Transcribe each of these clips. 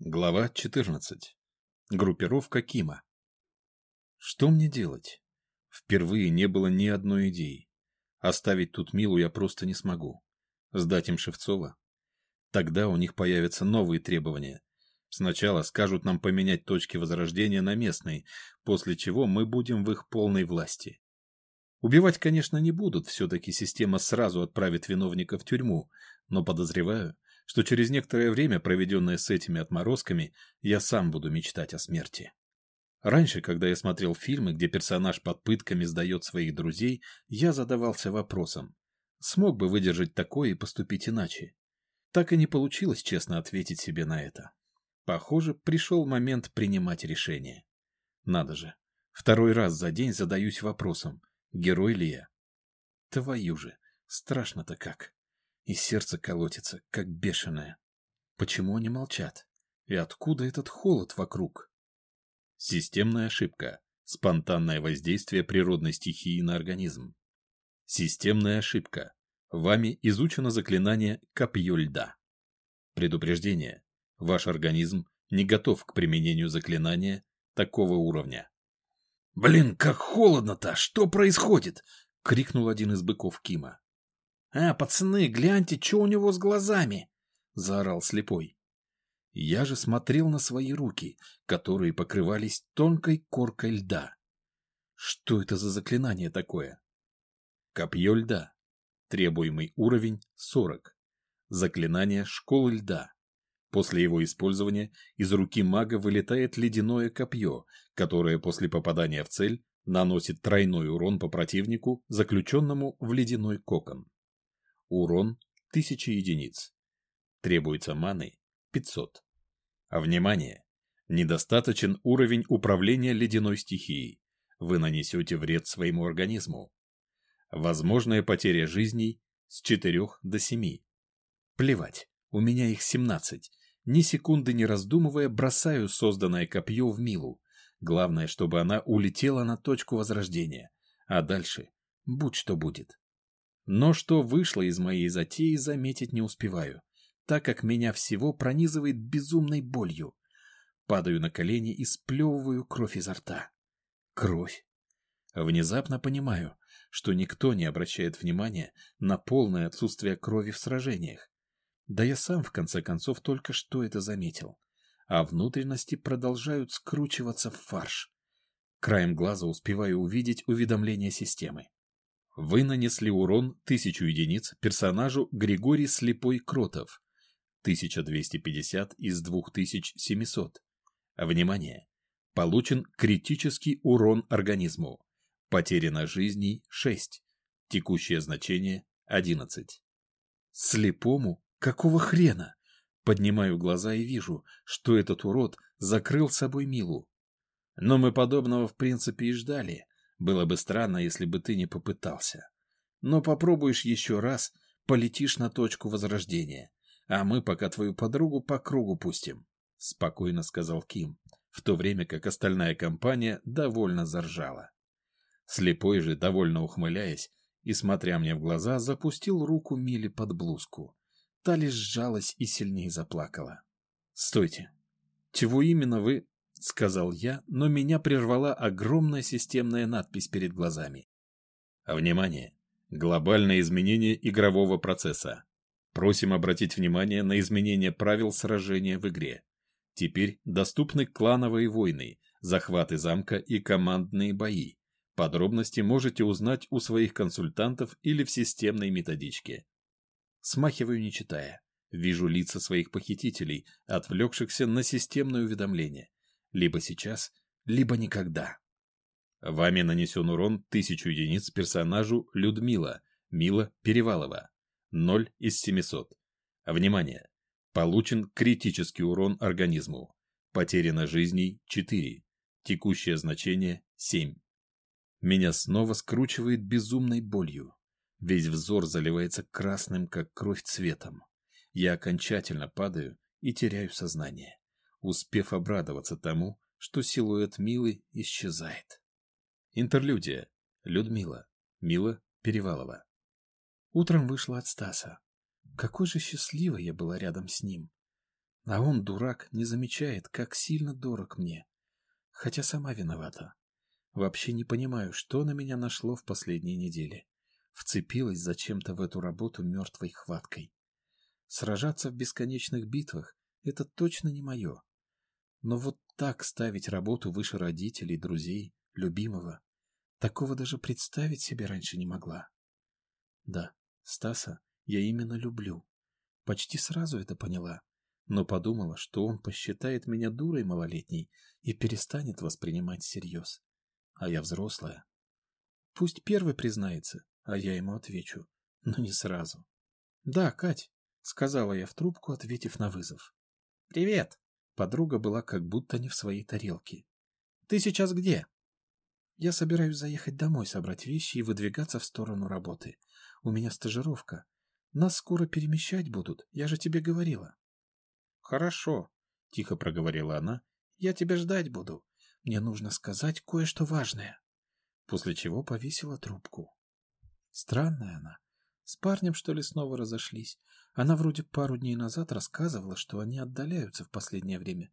Глава 14. Группировка Кима. Что мне делать? Впервые не было ни одной идеи. Оставить тут Милу я просто не смогу. Сдать им Шевцова? Тогда у них появятся новые требования. Сначала скажут нам поменять точки возрождения на местные, после чего мы будем в их полной власти. Убивать, конечно, не будут, все-таки система сразу отправит виновника в тюрьму, но подозреваю, что через некоторое время, проведенное с этими отморозками, я сам буду мечтать о смерти. Раньше, когда я смотрел фильмы, где персонаж под пытками сдает своих друзей, я задавался вопросом, смог бы выдержать такое и поступить иначе? Так и не получилось честно ответить себе на это. Похоже, пришел момент принимать решение. Надо же, второй раз за день задаюсь вопросом, герой ли я? Твою же, страшно-то как и сердце колотится, как бешеное. Почему они молчат? И откуда этот холод вокруг? Системная ошибка. Спонтанное воздействие природной стихии на организм. Системная ошибка. Вами изучено заклинание «Копье льда». Предупреждение. Ваш организм не готов к применению заклинания такого уровня. «Блин, как холодно-то! Что происходит?» — крикнул один из быков Кима. «А, пацаны, гляньте, что у него с глазами!» — заорал слепой. Я же смотрел на свои руки, которые покрывались тонкой коркой льда. Что это за заклинание такое? Копье льда. Требуемый уровень 40. Заклинание школы льда. После его использования из руки мага вылетает ледяное копье, которое после попадания в цель наносит тройной урон по противнику, заключенному в ледяной кокон. Урон 1000 единиц. Требуется маны 500. А внимание! Недостаточен уровень управления ледяной стихией. Вы нанесете вред своему организму. Возможная потеря жизней с 4 до 7. Плевать, у меня их 17. Ни секунды не раздумывая, бросаю созданное копье в Милу. Главное, чтобы она улетела на точку возрождения. А дальше будь что будет. Но что вышло из моей затеи, заметить не успеваю, так как меня всего пронизывает безумной болью. Падаю на колени и сплевываю кровь изо рта. Кровь. Внезапно понимаю, что никто не обращает внимания на полное отсутствие крови в сражениях. Да я сам, в конце концов, только что это заметил. А внутренности продолжают скручиваться в фарш. Краем глаза успеваю увидеть уведомление системы. Вы нанесли урон 1000 единиц персонажу Григорий Слепой Кротов. 1250 из 2700. Внимание! Получен критический урон организму. Потеряно жизней 6. Текущее значение 11. Слепому? Какого хрена? Поднимаю глаза и вижу, что этот урод закрыл собой Милу. Но мы подобного в принципе и ждали. Было бы странно, если бы ты не попытался. Но попробуешь еще раз, полетишь на точку возрождения. А мы пока твою подругу по кругу пустим, — спокойно сказал Ким, в то время как остальная компания довольно заржала. Слепой же, довольно ухмыляясь и смотря мне в глаза, запустил руку Миле под блузку. Та лишь сжалась и сильнее заплакала. — Стойте. Чего именно вы — сказал я, но меня прервала огромная системная надпись перед глазами. Внимание! Глобальное изменение игрового процесса. Просим обратить внимание на изменение правил сражения в игре. Теперь доступны клановые войны, захваты замка и командные бои. Подробности можете узнать у своих консультантов или в системной методичке. Смахиваю не читая. Вижу лица своих похитителей, отвлекшихся на системное уведомление. Либо сейчас, либо никогда. Вами нанесен урон 1000 единиц персонажу Людмила, Мила Перевалова. 0 из 700. Внимание! Получен критический урон организму. Потеряно жизней 4. Текущее значение 7. Меня снова скручивает безумной болью. Весь взор заливается красным, как кровь цветом. Я окончательно падаю и теряю сознание успев обрадоваться тому, что силуэт Милы исчезает. Интерлюдия. Людмила. Мила Перевалова. Утром вышла от Стаса. Какой же счастливой я была рядом с ним. А он, дурак, не замечает, как сильно дорог мне. Хотя сама виновата. Вообще не понимаю, что на меня нашло в последние недели. Вцепилась зачем-то в эту работу мертвой хваткой. Сражаться в бесконечных битвах — это точно не мое. Но вот так ставить работу выше родителей, друзей, любимого, такого даже представить себе раньше не могла. Да, Стаса я именно люблю. Почти сразу это поняла, но подумала, что он посчитает меня дурой малолетней и перестанет воспринимать всерьез. А я взрослая. Пусть первый признается, а я ему отвечу, но не сразу. «Да, Кать», — сказала я в трубку, ответив на вызов. «Привет!» Подруга была как будто не в своей тарелке. «Ты сейчас где?» «Я собираюсь заехать домой, собрать вещи и выдвигаться в сторону работы. У меня стажировка. Нас скоро перемещать будут, я же тебе говорила». «Хорошо», — тихо проговорила она. «Я тебя ждать буду. Мне нужно сказать кое-что важное». После чего повесила трубку. Странная она. С парнем, что ли, снова разошлись. Она вроде пару дней назад рассказывала, что они отдаляются в последнее время.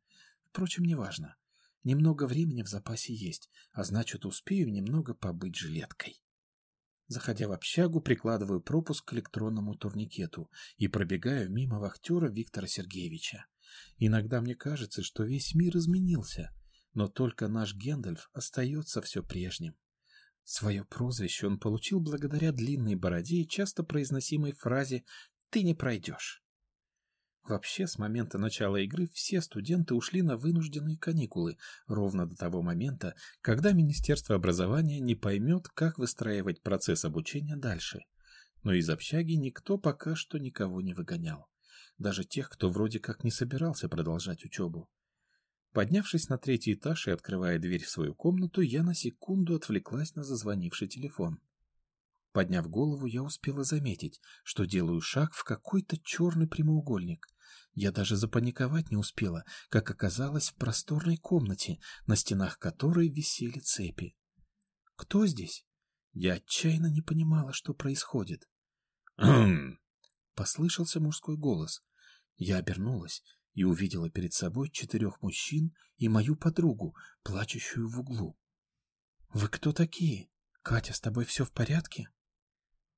Впрочем, неважно. Немного времени в запасе есть, а значит, успею немного побыть жилеткой. Заходя в общагу, прикладываю пропуск к электронному турникету и пробегаю мимо вахтера Виктора Сергеевича. Иногда мне кажется, что весь мир изменился, но только наш Гендальф остается все прежним. Свое прозвище он получил благодаря длинной бороде и часто произносимой фразе «ты не пройдешь». Вообще, с момента начала игры все студенты ушли на вынужденные каникулы, ровно до того момента, когда Министерство образования не поймет, как выстраивать процесс обучения дальше. Но из общаги никто пока что никого не выгонял. Даже тех, кто вроде как не собирался продолжать учебу. Поднявшись на третий этаж и открывая дверь в свою комнату, я на секунду отвлеклась на зазвонивший телефон. Подняв голову, я успела заметить, что делаю шаг в какой-то черный прямоугольник. Я даже запаниковать не успела, как оказалось в просторной комнате, на стенах которой висели цепи. «Кто здесь?» Я отчаянно не понимала, что происходит. Послышался мужской голос. Я обернулась и увидела перед собой четырех мужчин и мою подругу, плачущую в углу. «Вы кто такие? Катя, с тобой все в порядке?»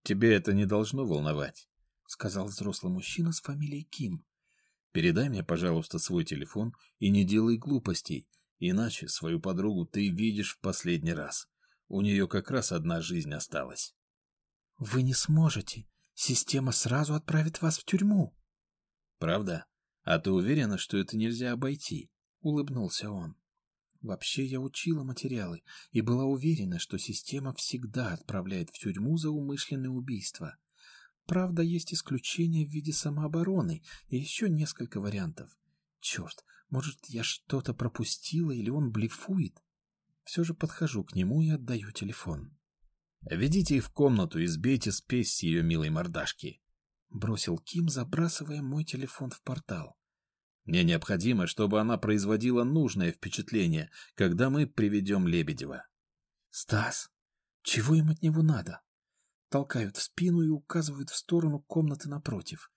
«Тебе это не должно волновать», — сказал взрослый мужчина с фамилией Ким. «Передай мне, пожалуйста, свой телефон и не делай глупостей, иначе свою подругу ты видишь в последний раз. У нее как раз одна жизнь осталась». «Вы не сможете. Система сразу отправит вас в тюрьму». «Правда? А ты уверена, что это нельзя обойти?» — улыбнулся он. Вообще я учила материалы и была уверена, что система всегда отправляет в тюрьму за умышленное убийство. Правда, есть исключения в виде самообороны и еще несколько вариантов. Черт, может, я что-то пропустила или он блефует? Все же подхожу к нему и отдаю телефон. «Ведите их в комнату и сбейте спесь с ее милой мордашки», — бросил Ким, забрасывая мой телефон в портал. Мне необходимо, чтобы она производила нужное впечатление, когда мы приведем Лебедева. Стас, чего им от него надо? Толкают в спину и указывают в сторону комнаты напротив.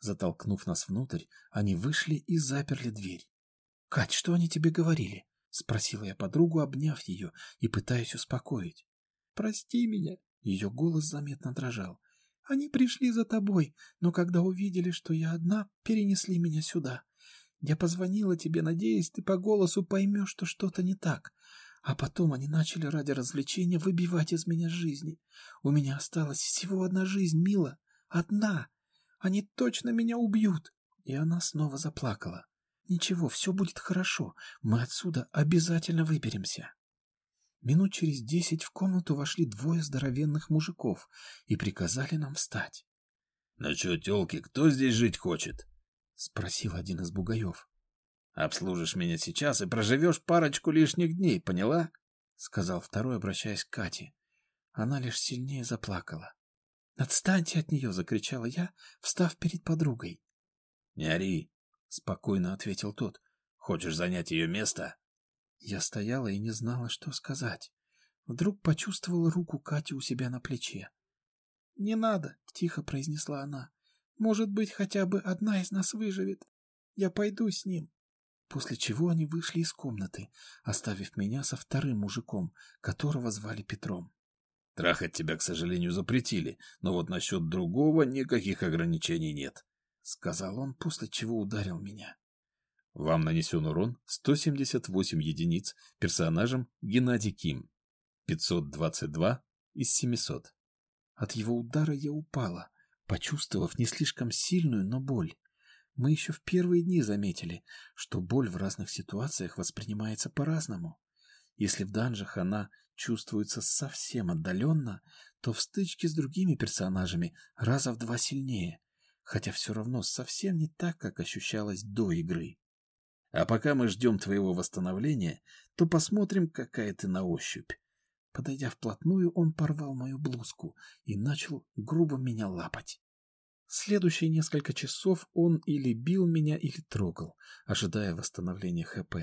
Затолкнув нас внутрь, они вышли и заперли дверь. — Кать, что они тебе говорили? — спросила я подругу, обняв ее и пытаясь успокоить. — Прости меня. Ее голос заметно дрожал. Они пришли за тобой, но когда увидели, что я одна, перенесли меня сюда. Я позвонила тебе, надеясь, ты по голосу поймешь, что что-то не так. А потом они начали ради развлечения выбивать из меня жизни. У меня осталась всего одна жизнь, мила. Одна. Они точно меня убьют. И она снова заплакала. Ничего, все будет хорошо. Мы отсюда обязательно выберемся. Минут через десять в комнату вошли двое здоровенных мужиков и приказали нам встать. — Ну что, тёлки, кто здесь жить хочет? — спросил один из бугаев. — Обслужишь меня сейчас и проживешь парочку лишних дней, поняла? — сказал второй, обращаясь к Кате. Она лишь сильнее заплакала. «Отстаньте от нее!» — закричала я, встав перед подругой. «Не ори!» — спокойно ответил тот. «Хочешь занять ее место?» Я стояла и не знала, что сказать. Вдруг почувствовала руку Кати у себя на плече. «Не надо!» — тихо произнесла она. Может быть, хотя бы одна из нас выживет. Я пойду с ним. После чего они вышли из комнаты, оставив меня со вторым мужиком, которого звали Петром. Трахать тебя, к сожалению, запретили, но вот насчет другого никаких ограничений нет, — сказал он, после чего ударил меня. Вам нанесен урон 178 единиц персонажем Геннадий Ким. 522 из 700. От его удара я упала, почувствовав не слишком сильную, но боль. Мы еще в первые дни заметили, что боль в разных ситуациях воспринимается по-разному. Если в данжах она чувствуется совсем отдаленно, то в стычке с другими персонажами раза в два сильнее, хотя все равно совсем не так, как ощущалось до игры. А пока мы ждем твоего восстановления, то посмотрим, какая ты на ощупь. Подойдя вплотную, он порвал мою блузку и начал грубо меня лапать. Следующие несколько часов он или бил меня, или трогал, ожидая восстановления ХП.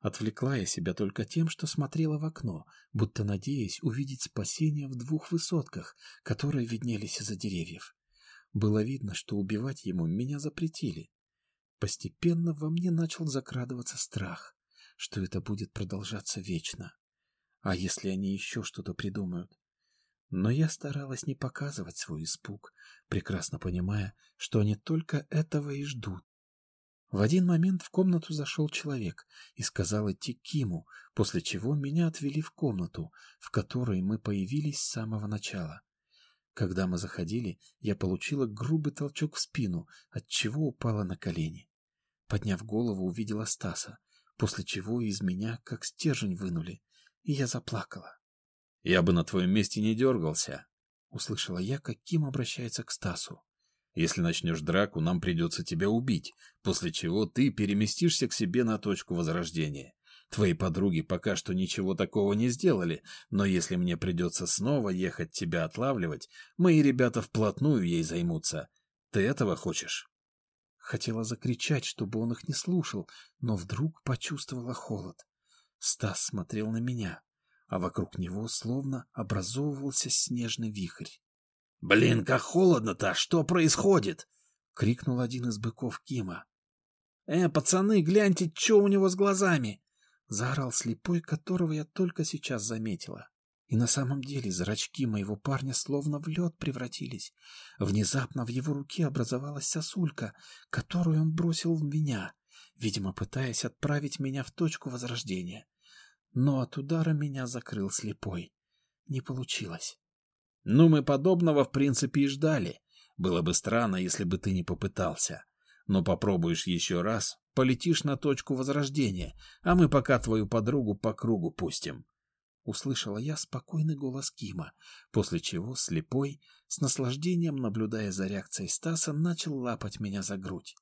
Отвлекла я себя только тем, что смотрела в окно, будто надеясь увидеть спасение в двух высотках, которые виднелись из-за деревьев. Было видно, что убивать ему меня запретили. Постепенно во мне начал закрадываться страх, что это будет продолжаться вечно. А если они еще что-то придумают? Но я старалась не показывать свой испуг, прекрасно понимая, что они только этого и ждут. В один момент в комнату зашел человек и сказал идти к Киму, после чего меня отвели в комнату, в которой мы появились с самого начала. Когда мы заходили, я получила грубый толчок в спину, от чего упала на колени. Подняв голову, увидела Стаса, после чего из меня как стержень вынули, и я заплакала. Я бы на твоем месте не дергался. Услышала я, как Ким обращается к Стасу. Если начнешь драку, нам придется тебя убить, после чего ты переместишься к себе на точку возрождения. Твои подруги пока что ничего такого не сделали, но если мне придется снова ехать тебя отлавливать, мои ребята вплотную ей займутся. Ты этого хочешь? Хотела закричать, чтобы он их не слушал, но вдруг почувствовала холод. Стас смотрел на меня а вокруг него словно образовывался снежный вихрь. — Блин, как холодно-то! Что происходит? — крикнул один из быков Кима. — Э, пацаны, гляньте, что у него с глазами! — заорал слепой, которого я только сейчас заметила. И на самом деле зрачки моего парня словно в лед превратились. Внезапно в его руке образовалась сосулька, которую он бросил в меня, видимо, пытаясь отправить меня в точку возрождения но от удара меня закрыл слепой. Не получилось. Ну, мы подобного в принципе и ждали. Было бы странно, если бы ты не попытался. Но попробуешь еще раз, полетишь на точку возрождения, а мы пока твою подругу по кругу пустим. Услышала я спокойный голос Кима, после чего слепой, с наслаждением наблюдая за реакцией Стаса, начал лапать меня за грудь.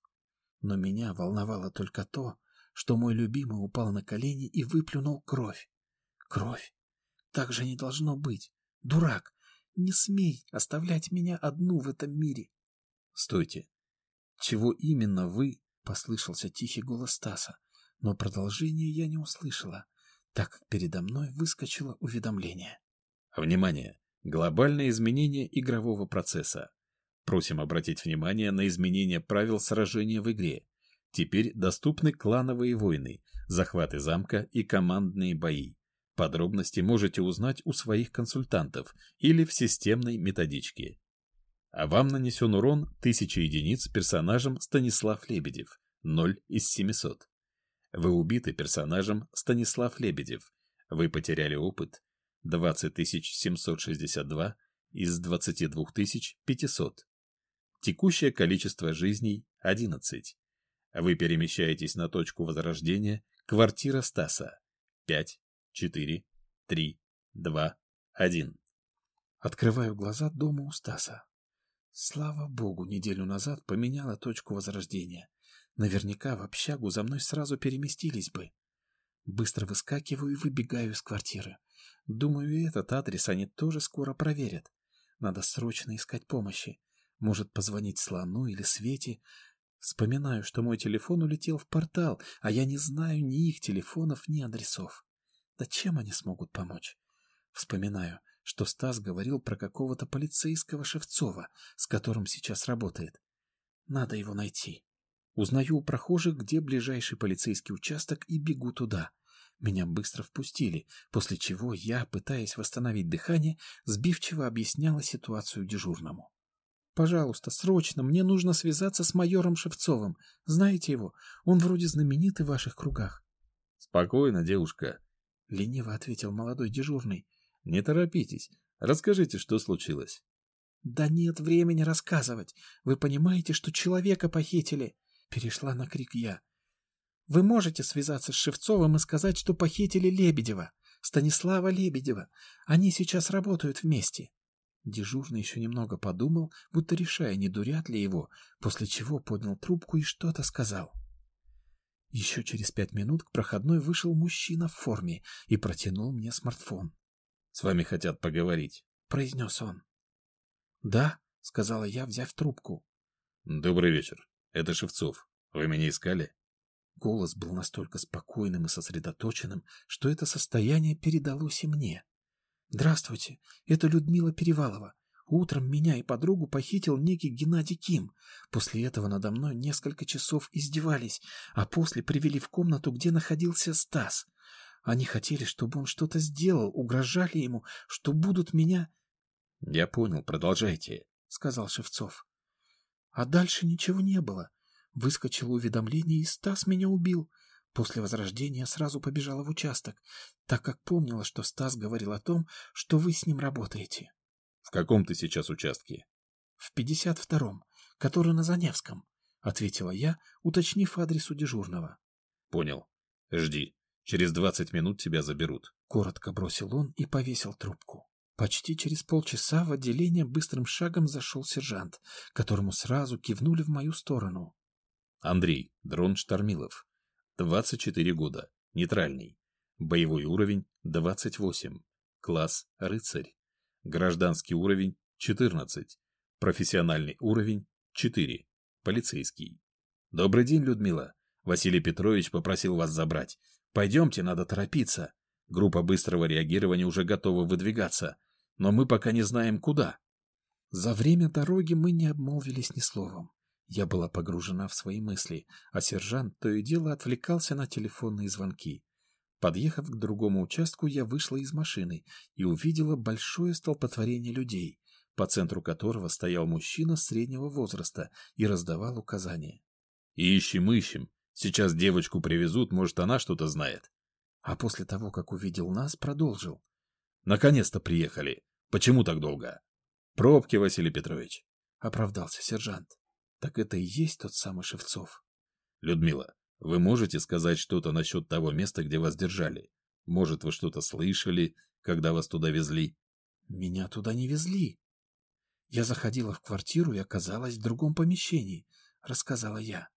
Но меня волновало только то, что мой любимый упал на колени и выплюнул кровь. Кровь. Так же не должно быть. Дурак, не смей оставлять меня одну в этом мире. Стойте. Чего именно вы? Послышался тихий голос Стаса, но продолжение я не услышала, так как передо мной выскочило уведомление. Внимание! Глобальное изменение игрового процесса. Просим обратить внимание на изменение правил сражения в игре. Теперь доступны клановые войны, захваты замка и командные бои. Подробности можете узнать у своих консультантов или в системной методичке. А вам нанесен урон 1000 единиц персонажем Станислав Лебедев, 0 из 700. Вы убиты персонажем Станислав Лебедев. Вы потеряли опыт 20762 из 22500. Текущее количество жизней 11. Вы перемещаетесь на точку возрождения квартира Стаса. Пять, четыре, три, два, один. Открываю глаза дома у Стаса. Слава богу, неделю назад поменяла точку возрождения. Наверняка в общагу за мной сразу переместились бы. Быстро выскакиваю и выбегаю из квартиры. Думаю, этот адрес они тоже скоро проверят. Надо срочно искать помощи. Может, позвонить Слону или Свете, Вспоминаю, что мой телефон улетел в портал, а я не знаю ни их телефонов, ни адресов. Да чем они смогут помочь? Вспоминаю, что Стас говорил про какого-то полицейского Шевцова, с которым сейчас работает. Надо его найти. Узнаю у прохожих, где ближайший полицейский участок, и бегу туда. Меня быстро впустили, после чего я, пытаясь восстановить дыхание, сбивчиво объясняла ситуацию дежурному. «Пожалуйста, срочно, мне нужно связаться с майором Шевцовым. Знаете его? Он вроде знаменитый в ваших кругах». «Спокойно, девушка», — лениво ответил молодой дежурный. «Не торопитесь. Расскажите, что случилось». «Да нет времени рассказывать. Вы понимаете, что человека похитили?» Перешла на крик я. «Вы можете связаться с Шевцовым и сказать, что похитили Лебедева, Станислава Лебедева. Они сейчас работают вместе». Дежурный еще немного подумал, будто решая, не дурят ли его, после чего поднял трубку и что-то сказал. Еще через пять минут к проходной вышел мужчина в форме и протянул мне смартфон. «С вами хотят поговорить», — произнес он. «Да», — сказала я, взяв трубку. «Добрый вечер. Это Шевцов. Вы меня искали?» Голос был настолько спокойным и сосредоточенным, что это состояние передалось и мне. «Здравствуйте, это Людмила Перевалова. Утром меня и подругу похитил некий Геннадий Ким. После этого надо мной несколько часов издевались, а после привели в комнату, где находился Стас. Они хотели, чтобы он что-то сделал, угрожали ему, что будут меня... — Я понял, продолжайте, — сказал Шевцов. А дальше ничего не было. Выскочило уведомление, и Стас меня убил. После возрождения сразу побежала в участок, так как помнила, что Стас говорил о том, что вы с ним работаете. — В каком ты сейчас участке? — В пятьдесят втором, который на Заневском, — ответила я, уточнив адрес у дежурного. — Понял. Жди. Через двадцать минут тебя заберут. Коротко бросил он и повесил трубку. Почти через полчаса в отделение быстрым шагом зашел сержант, которому сразу кивнули в мою сторону. Андрей, дрон Штормилов. 24 года. Нейтральный. Боевой уровень 28. Класс рыцарь. Гражданский уровень 14. Профессиональный уровень 4. Полицейский. Добрый день, Людмила. Василий Петрович попросил вас забрать. Пойдемте, надо торопиться. Группа быстрого реагирования уже готова выдвигаться, но мы пока не знаем куда. За время дороги мы не обмолвились ни словом. Я была погружена в свои мысли, а сержант то и дело отвлекался на телефонные звонки. Подъехав к другому участку, я вышла из машины и увидела большое столпотворение людей, по центру которого стоял мужчина среднего возраста и раздавал указания. «Ищем, ищем. Сейчас девочку привезут, может, она что-то знает. А после того, как увидел нас, продолжил. Наконец-то приехали. Почему так долго? Пробки, Василий Петрович. Оправдался сержант. Так это и есть тот самый Шевцов. Людмила, вы можете сказать что-то насчет того места, где вас держали? Может, вы что-то слышали, когда вас туда везли? Меня туда не везли. Я заходила в квартиру и оказалась в другом помещении, рассказала я.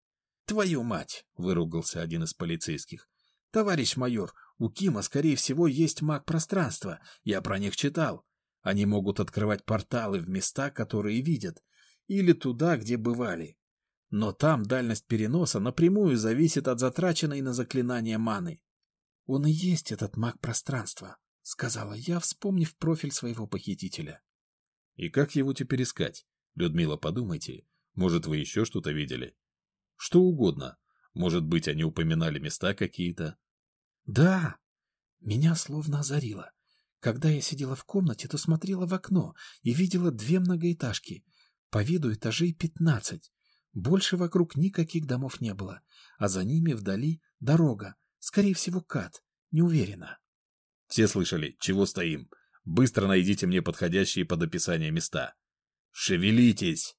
«Твою мать!» — выругался один из полицейских. «Товарищ майор, у Кима, скорее всего, есть маг пространства. Я про них читал. Они могут открывать порталы в места, которые видят, или туда, где бывали. Но там дальность переноса напрямую зависит от затраченной на заклинание маны. Он и есть этот маг пространства, — сказала я, вспомнив профиль своего похитителя. — И как его теперь искать? Людмила, подумайте. Может, вы еще что-то видели? Что угодно. Может быть, они упоминали места какие-то. Да, меня словно озарило. Когда я сидела в комнате, то смотрела в окно и видела две многоэтажки. По виду этажей пятнадцать. Больше вокруг никаких домов не было, а за ними вдали дорога, скорее всего, кат, не уверена. Все слышали, чего стоим. Быстро найдите мне подходящие под описание места. Шевелитесь!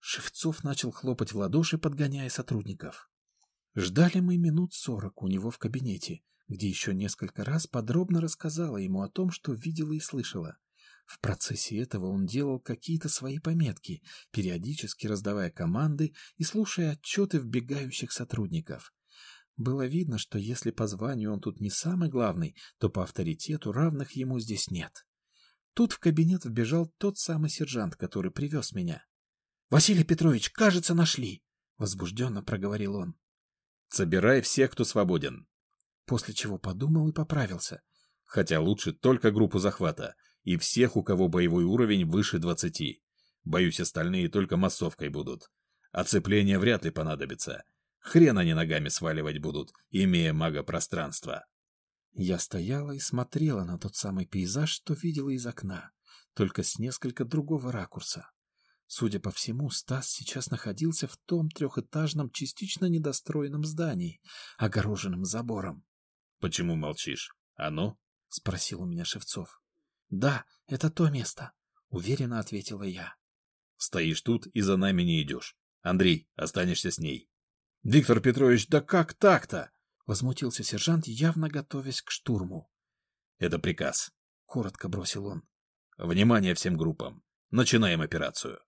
Шевцов начал хлопать в ладоши, подгоняя сотрудников. Ждали мы минут сорок у него в кабинете, где еще несколько раз подробно рассказала ему о том, что видела и слышала. В процессе этого он делал какие-то свои пометки, периодически раздавая команды и слушая отчеты вбегающих сотрудников. Было видно, что если по званию он тут не самый главный, то по авторитету равных ему здесь нет. Тут в кабинет вбежал тот самый сержант, который привез меня. — Василий Петрович, кажется, нашли! — возбужденно проговорил он. — Собирай всех, кто свободен. После чего подумал и поправился. Хотя лучше только группу захвата и всех, у кого боевой уровень выше двадцати. Боюсь, остальные только массовкой будут. Оцепление вряд ли понадобится. Хрен они ногами сваливать будут, имея мага-пространство. Я стояла и смотрела на тот самый пейзаж, что видела из окна, только с несколько другого ракурса. Судя по всему, Стас сейчас находился в том трехэтажном, частично недостроенном здании, огороженном забором. — Почему молчишь? А ну? — спросил у меня Шевцов. — Да, это то место, — уверенно ответила я. — Стоишь тут и за нами не идешь. Андрей, останешься с ней. — Виктор Петрович, да как так-то? — возмутился сержант, явно готовясь к штурму. — Это приказ, — коротко бросил он. — Внимание всем группам. Начинаем операцию.